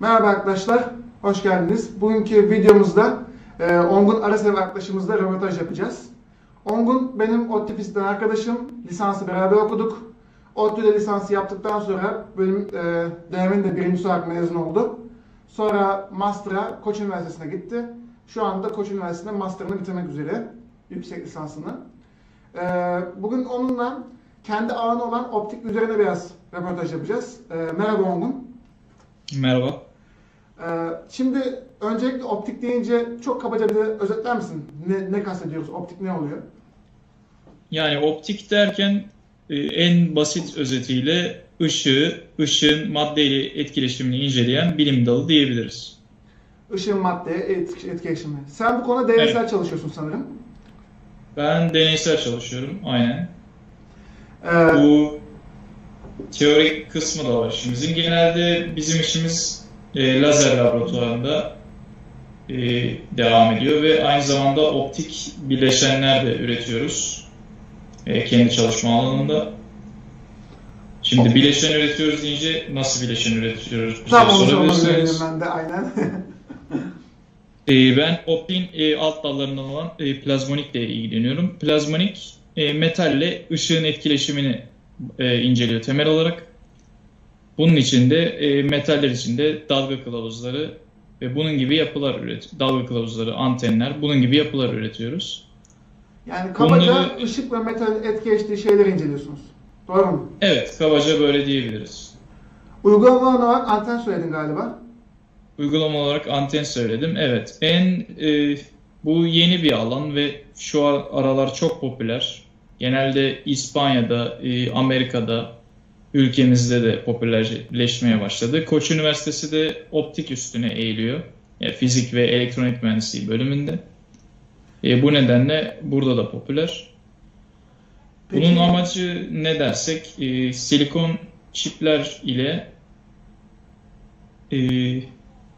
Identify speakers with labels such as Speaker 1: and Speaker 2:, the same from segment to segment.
Speaker 1: Merhaba arkadaşlar, hoş geldiniz. Bugünkü videomuzda e, Ongun Arasev arkadaşımızla röportaj yapacağız. Ongun benim ODTÜ arkadaşım, lisansı beraber okuduk. ODTÜ'de lisansı yaptıktan sonra bölüm e, dönemin de birinci olarak mezun oldu. Sonra Master'a Koç Üniversitesi'ne gitti. Şu anda Koç Üniversitesi'nde Master'ını bitirmek üzere, yüksek lisansını. E, bugün onunla kendi alanı olan optik üzerine biraz röportaj yapacağız. E, merhaba Ongun.
Speaker 2: Merhaba.
Speaker 1: Ee, şimdi öncelikle optik deyince çok kabaca bir özetler misin? Ne, ne kastediyoruz? Optik ne oluyor?
Speaker 2: Yani optik derken e, en basit özetiyle ışığı, ışığın maddeyle etkileşimini inceleyen bilim dalı diyebiliriz.
Speaker 1: Işığın maddeye etki, etkileşimi. Sen bu konuda deneysel çalışıyorsun sanırım.
Speaker 2: Ben deneysel çalışıyorum, aynen.
Speaker 1: Ee,
Speaker 2: Bu teorik kısmı da var işimizin. Genelde bizim işimiz e, lazer laboratuvarında e, devam ediyor ve aynı zamanda optik bileşenler de üretiyoruz. E, kendi çalışma alanında. Şimdi bileşen üretiyoruz deyince nasıl bileşen üretiyoruz bize
Speaker 1: tam onu sormak
Speaker 2: sorabilirsiniz.
Speaker 1: üzereyim ben de aynen.
Speaker 2: E, ben optiğin e, alt dallarından olan e, plazmonikle ilgileniyorum. Plazmonik e, metalle ışığın etkileşimini e, inceliyor temel olarak. Bunun içinde e, metaller içinde dalga kılavuzları ve bunun gibi yapılar üret, dalga kılavuzları, antenler, bunun gibi yapılar üretiyoruz.
Speaker 1: yani kabaca
Speaker 2: Bunları-
Speaker 1: ışık ve metal etkileştiği şeyleri inceliyorsunuz. Doğru mu?
Speaker 2: Evet, kabaca böyle diyebiliriz.
Speaker 1: Uygulama olarak anten söyledin galiba.
Speaker 2: Uygulama olarak anten söyledim. Evet, en e, bu yeni bir alan ve şu ar- aralar çok popüler. Genelde İspanya'da, e, Amerika'da, ülkemizde de popülerleşmeye başladı. Koç Üniversitesi de optik üstüne eğiliyor. E, fizik ve elektronik mühendisliği bölümünde. E, bu nedenle burada da popüler. Bunun
Speaker 1: Peki-
Speaker 2: amacı ne dersek, e, silikon çipler ile e,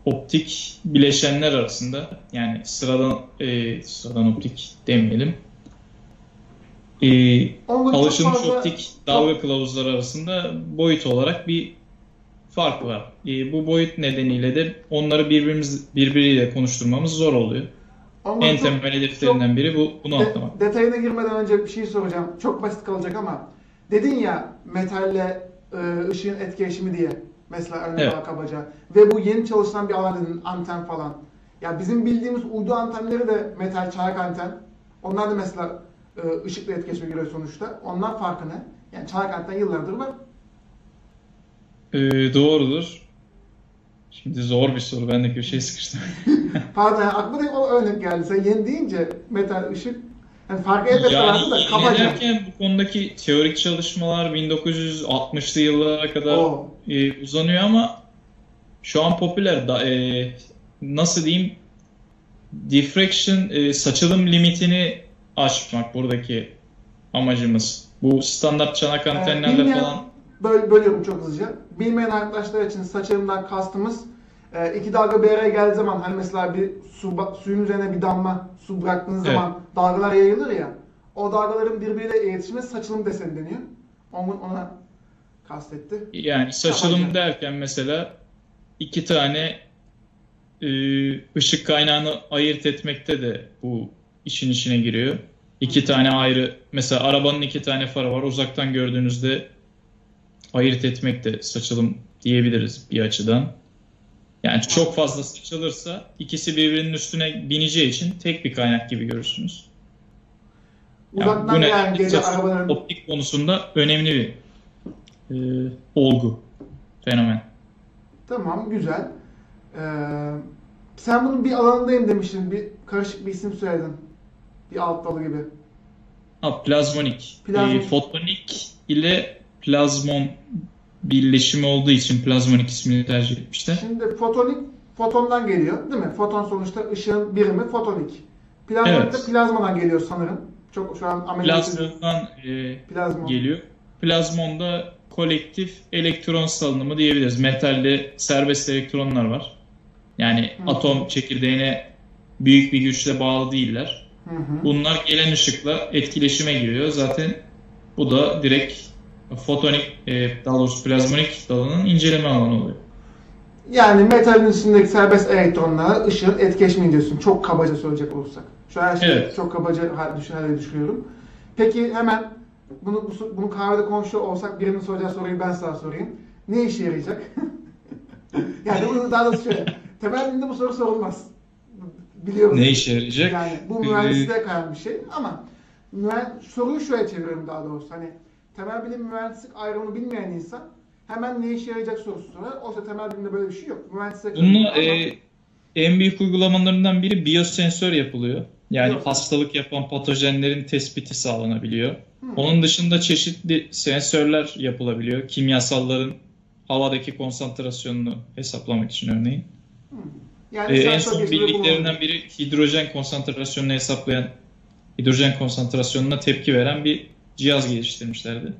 Speaker 2: optik bileşenler arasında yani sıradan e, sıradan optik demeyelim. E, alışılmış
Speaker 1: fazla-
Speaker 2: optik dalga kılavuzları arasında boyut olarak bir fark var. E, bu boyut nedeniyle de onları birbirimiz birbiriyle konuşturmamız zor oluyor.
Speaker 1: Ongun
Speaker 2: En temel hedeflerinden biri bu bunu
Speaker 1: De-
Speaker 2: atlamak.
Speaker 1: detayına girmeden önce bir şey soracağım. Çok basit kalacak ama dedin ya metalle e, ışığın etkileşimi diye. Mesela örnek
Speaker 2: Evet.
Speaker 1: kabaca. Ve bu yeni çalışılan bir alan dedin anten falan. Ya bizim bildiğimiz uydu antenleri de metal çayak anten. Onlar da mesela ışıkla etkileşime giriyor sonuçta. Onlar farkı ne? Yani çayak anten yıllardır var.
Speaker 2: E, doğrudur. Şimdi zor bir soru. Ben de köşeye sıkıştım.
Speaker 1: Pardon yani aklıma da o örnek geldi. Sen yeni deyince metal ışık. Yani farkı elbette
Speaker 2: Yani
Speaker 1: vardı da kabaca.
Speaker 2: derken bu konudaki teorik çalışmalar 1960'lı yıllara kadar
Speaker 1: Oo.
Speaker 2: e, uzanıyor ama şu an popüler. Da, e, nasıl diyeyim? Diffraction, e, saçılım limitini aşmak buradaki amacımız. Bu standart çanak antenlerle
Speaker 1: bilmeyen-
Speaker 2: falan
Speaker 1: Böl, bölüyorum çok hızlıca. Bilmeyen arkadaşlar için saçlarımdan kastımız e, iki dalga bir araya geldiği zaman hani mesela bir su, suyun üzerine bir damla su bıraktığınız
Speaker 2: Evet.
Speaker 1: zaman dalgalar yayılır ya. O dalgaların birbiriyle iletişime saçılım deseni deniyor. Onun ona kastetti.
Speaker 2: Yani saçılım
Speaker 1: Kabaca.
Speaker 2: derken mesela iki tane e, ışık kaynağını ayırt etmekte de bu işin içine giriyor. İki tane ayrı mesela arabanın iki tane farı var. Uzaktan gördüğünüzde ayırt etmek de saçılım diyebiliriz bir açıdan. Yani çok fazla saçılırsa ikisi birbirinin üstüne bineceği için tek bir kaynak gibi görürsünüz. Yani
Speaker 1: Uzaktan
Speaker 2: bu nedenle
Speaker 1: gece arabaların...
Speaker 2: optik konusunda önemli bir e, olgu, fenomen.
Speaker 1: Tamam güzel. Ee, sen bunun bir alanındayım demiştin. Bir karışık bir isim söyledin. Bir alt dalı gibi.
Speaker 2: Ha, plazmonik.
Speaker 1: Plazmonik.
Speaker 2: E, fotonik ile plazmon birleşimi olduğu için plazmonik ismini tercih etmişler.
Speaker 1: Şimdi fotonik fotondan geliyor değil mi? Foton sonuçta ışığın birimi fotonik. Plazmonik
Speaker 2: Evet.
Speaker 1: de plazmadan geliyor sanırım. Çok şu an Amerika'da
Speaker 2: Plazmondan e,
Speaker 1: plazma.
Speaker 2: geliyor. Plazmon da kolektif elektron salınımı diyebiliriz. Metalde serbest elektronlar var. Yani
Speaker 1: Hı.
Speaker 2: atom çekirdeğine büyük bir güçle bağlı değiller.
Speaker 1: Hı hı.
Speaker 2: Bunlar gelen ışıkla etkileşime giriyor. Zaten bu da direkt fotonik, e, daha doğrusu plazmonik dalının inceleme alanı oluyor.
Speaker 1: Yani metalin içindeki serbest elektronlara ışığın etkileşmeyi diyorsun. Çok kabaca söyleyecek olursak. Şu an her şeyi
Speaker 2: Evet.
Speaker 1: çok kabaca hal- düşün, hale düşürüyorum. Peki hemen bunu bu, bunu kahvede konuşuyor olsak birinin soracağı soruyu ben sana sorayım. Ne işe yarayacak? yani bunu daha doğrusu şöyle. Temel bilimde bu soru sorulmaz. Biliyorum.
Speaker 2: Ne işe yarayacak?
Speaker 1: Yani bu
Speaker 2: Ee,
Speaker 1: mühendisliğe kayan bir şey ama mühen- soruyu şöyle çeviriyorum daha doğrusu. Hani temel bilim mühendislik ayrımını bilmeyen insan hemen ne işe yarayacak sorusu sorar. Oysa temel bilimde böyle bir şey yok. Mühendisliğe kayan
Speaker 2: Bunun
Speaker 1: ama-
Speaker 2: e, en büyük uygulamalarından biri biyosensör yapılıyor. Yani
Speaker 1: Biyosensör.
Speaker 2: hastalık yapan patojenlerin tespiti sağlanabiliyor.
Speaker 1: Hı.
Speaker 2: Onun dışında çeşitli sensörler yapılabiliyor. Kimyasalların havadaki konsantrasyonunu hesaplamak için örneğin.
Speaker 1: Yani
Speaker 2: Ee, en son bildiklerinden biri hidrojen konsantrasyonunu hesaplayan, hidrojen konsantrasyonuna tepki veren bir cihaz geliştirmişlerdi.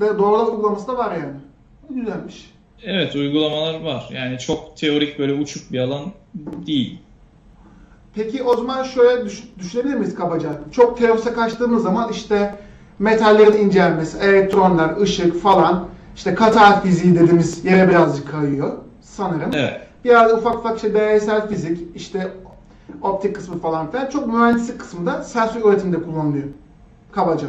Speaker 1: Ve doğrudan uygulaması da var yani. Güzelmiş.
Speaker 2: Evet, uygulamalar var. Yani çok teorik böyle uçuk bir alan değil.
Speaker 1: Peki o zaman şöyle düş- düşünebilir miyiz kabaca? Çok teorise kaçtığımız zaman işte metallerin incelmesi, elektronlar, ışık falan, işte katar fiziği dediğimiz yere birazcık kayıyor sanırım.
Speaker 2: Evet.
Speaker 1: Biraz da ufak ufak işte deneysel fizik, işte optik kısmı falan filan. Çok mühendislik kısmı da sensör üretiminde kullanılıyor. Kabaca.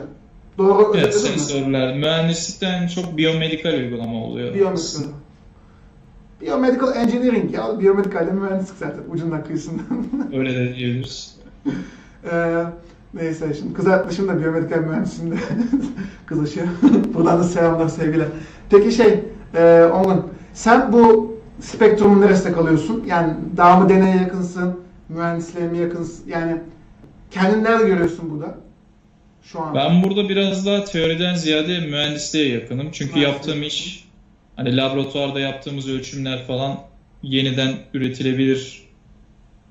Speaker 1: Doğru
Speaker 2: Evet,
Speaker 1: özetledim mi?
Speaker 2: sensörler. Mühendislikten çok biyomedikal uygulama oluyor.
Speaker 1: Biyomedical. Biomedical engineering ya. Biyomedical de mühendislik zaten ucundan kıyısından.
Speaker 2: Öyle de diyebiliriz.
Speaker 1: Ee, neyse şimdi kız arkadaşım da biyomedikal mühendisliğinde kızışıyor. Buradan da selamlar sevgiler. Peki şey e, Ongun sen bu spektrumun neresinde kalıyorsun? Yani daha mı deneye yakınsın? Mühendisliğe mi yakınsın? Yani kendini nerede görüyorsun burada? Şu an.
Speaker 2: Ben burada biraz daha teoriden ziyade mühendisliğe yakınım. Çünkü yaptığım iş hani laboratuvarda yaptığımız ölçümler falan yeniden üretilebilir.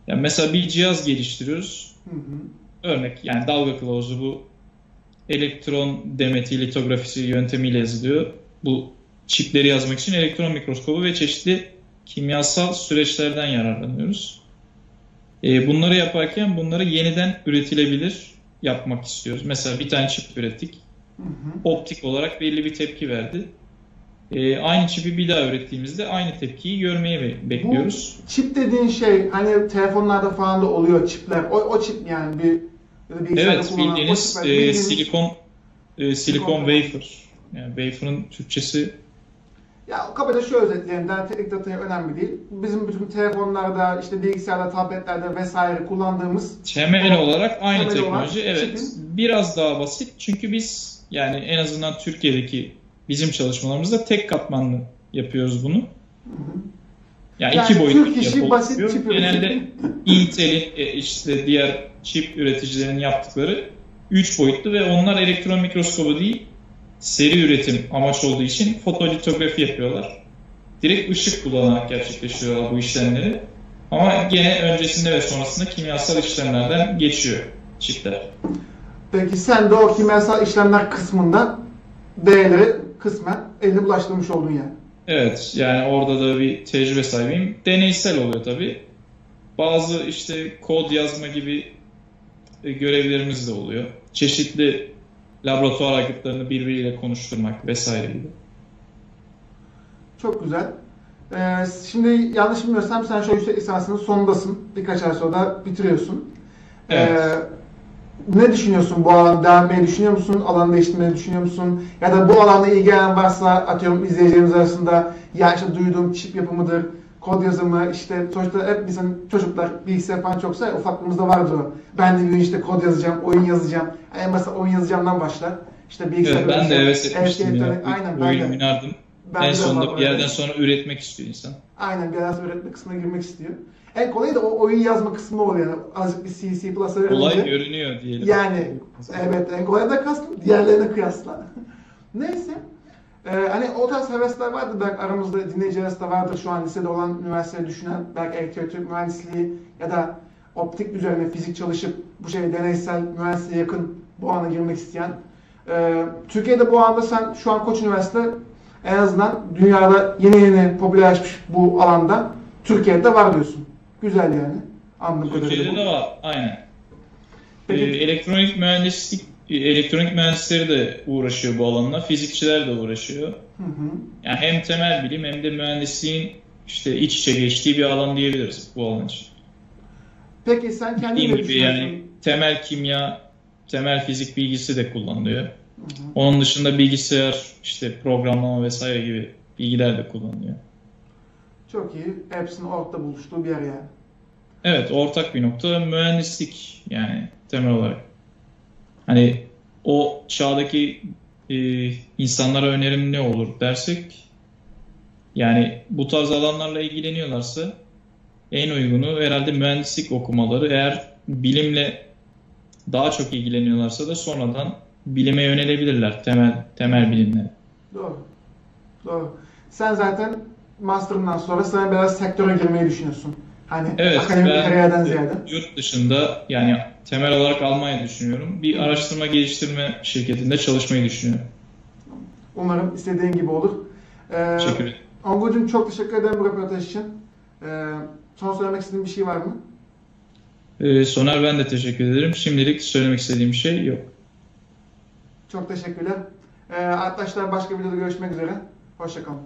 Speaker 2: Yani mesela bir cihaz geliştiriyoruz.
Speaker 1: Hı hı.
Speaker 2: Örnek yani dalga kılavuzu bu elektron demeti litografisi yöntemiyle yazılıyor. Bu çipleri yazmak için elektron mikroskobu ve çeşitli kimyasal süreçlerden yararlanıyoruz. Ee, bunları yaparken bunları yeniden üretilebilir yapmak istiyoruz. Mesela bir tane çip ürettik.
Speaker 1: Hı hı.
Speaker 2: Optik olarak belli bir tepki verdi. Ee, aynı çipi bir daha ürettiğimizde aynı tepkiyi görmeye be- bekliyoruz.
Speaker 1: Çip dediğin şey hani telefonlarda falan da oluyor çipler. O, o çip yani bir ya
Speaker 2: Evet, bildiğiniz,
Speaker 1: çipler.
Speaker 2: e,
Speaker 1: Bildiğiniz-
Speaker 2: silikon e, silikon
Speaker 1: Silikon.
Speaker 2: wafer. Yani wafer'ın Türkçesi
Speaker 1: Ya kabaca şöyle özetleyelim. Daha teknik detayı önemli değil. Bizim bütün telefonlarda, işte bilgisayarda, tabletlerde vesaire kullandığımız
Speaker 2: temel olarak aynı
Speaker 1: Temel
Speaker 2: teknoloji. Evet.
Speaker 1: çipin-
Speaker 2: Biraz daha basit. Çünkü biz yani en azından Türkiye'deki bizim çalışmalarımızda tek katmanlı yapıyoruz bunu. Yani,
Speaker 1: Yani
Speaker 2: iki boyutlu
Speaker 1: Türk işi basit
Speaker 2: oluyor.
Speaker 1: çip
Speaker 2: Genelde. Intel'in e, işte diğer çip üreticilerinin yaptıkları 3 boyutlu ve onlar elektron mikroskobu değil seri üretim amaç olduğu için fotolitografi yapıyorlar. Direkt ışık kullanarak gerçekleştiriyorlar bu işlemleri. Ama gene öncesinde ve sonrasında kimyasal işlemlerden geçiyor çipler.
Speaker 1: Peki sen de o kimyasal işlemler kısmında değerleri kısmen eline bulaştırmış oldun yani.
Speaker 2: Evet yani orada da bir tecrübe sahibiyim. Deneysel oluyor tabi. Bazı işte kod yazma gibi e, görevlerimiz de oluyor. Çeşitli laboratuvar aygıtlarını birbiriyle konuşturmak vesaire gibi.
Speaker 1: Çok güzel. Ee, şimdi yanlış bilmiyorsam sen şu yüksek lisansının sonundasın. Birkaç ay sonra da bitiriyorsun.
Speaker 2: Evet.
Speaker 1: Ee, ne düşünüyorsun bu alanda? Devam etmeyi düşünüyor musun? Alanı değiştirmeyi düşünüyor musun? Ya da bu alanda ilgilenen varsa atıyorum izleyicilerimiz arasında ya işte duyduğum çip yapımıdır, kod yazımı, işte sonuçta hep bizim çocuklar bilgisayar falan çoksa ufaklığımızda vardır o. Ben de bir gün işte kod yazacağım, oyun yazacağım. En basit oyun yazacağımdan başlar. İşte bilgisayar
Speaker 2: Evet, ben de heves etmiştim
Speaker 1: eski
Speaker 2: ya.
Speaker 1: Aynen ben
Speaker 2: Oyun
Speaker 1: de.
Speaker 2: oynardım.
Speaker 1: Ben
Speaker 2: en sonunda bir yerden
Speaker 1: öyle.
Speaker 2: sonra üretmek istiyor insan.
Speaker 1: Aynen biraz öğretme kısmına girmek istiyor. En kolayı da o oyun yazma kısmı oluyor. Yani azıcık bir C, C++ öğrenince.
Speaker 2: Olay görünüyor diyelim.
Speaker 1: Yani evet en kolay da kastım diğerlerine kıyasla. Neyse. Ee, hani o tarz hevesler vardı belki aramızda dinleyici arasında vardır şu an lisede olan üniversiteyi düşünen belki elektrik mühendisliği ya da optik üzerine fizik çalışıp bu şey deneysel mühendisliğe yakın bu alana girmek isteyen. Ee, Türkiye'de bu alanda sen şu an Koç Üniversite en azından dünyada yeni yeni popülerleşmiş bu alanda Türkiye'de var diyorsun. Güzel yani. Kadarıyla
Speaker 2: Türkiye'de de var. Aynen.
Speaker 1: Peki-
Speaker 2: Ee, elektronik mühendislik elektronik mühendisleri de uğraşıyor bu alanla, fizikçiler de uğraşıyor.
Speaker 1: Hı hı.
Speaker 2: Yani hem temel bilim hem de mühendisliğin işte iç içe geçtiği bir alan diyebiliriz bu alan için.
Speaker 1: Peki sen kendin
Speaker 2: Dediğim
Speaker 1: ne
Speaker 2: gibi yani temel kimya, temel fizik bilgisi de kullanılıyor.
Speaker 1: Hı hı.
Speaker 2: Onun dışında bilgisayar, işte programlama vesaire gibi bilgiler de kullanılıyor.
Speaker 1: Çok iyi. Hepsinin ortada buluştuğu bir yer yani.
Speaker 2: Evet, ortak bir nokta mühendislik yani temel olarak. Hani o çağdaki e, insanlara önerim ne olur dersek yani bu tarz alanlarla ilgileniyorlarsa en uygunu herhalde mühendislik okumaları. Eğer bilimle daha çok ilgileniyorlarsa da sonradan bilime yönelebilirler temel temel bilimlere.
Speaker 1: Doğru. Doğru. Sen zaten master'ından sonra sen biraz sektöre girmeyi düşünüyorsun. Hani
Speaker 2: Evet,
Speaker 1: akademik
Speaker 2: ben
Speaker 1: kariyerden ziyade.
Speaker 2: yurt dışında yani temel olarak Almanya düşünüyorum. Bir araştırma geliştirme şirketinde çalışmayı düşünüyorum.
Speaker 1: Umarım istediğin gibi olur. Ee,
Speaker 2: Teşekkür ederim.
Speaker 1: Ongucuğum çok teşekkür ederim bu röportaj için. Ee, son söylemek istediğin bir şey var mı?
Speaker 2: Ee, Soner ben de teşekkür ederim. Şimdilik söylemek istediğim bir şey yok.
Speaker 1: Çok teşekkürler. Ee, arkadaşlar başka videoda görüşmek üzere. Hoşçakalın.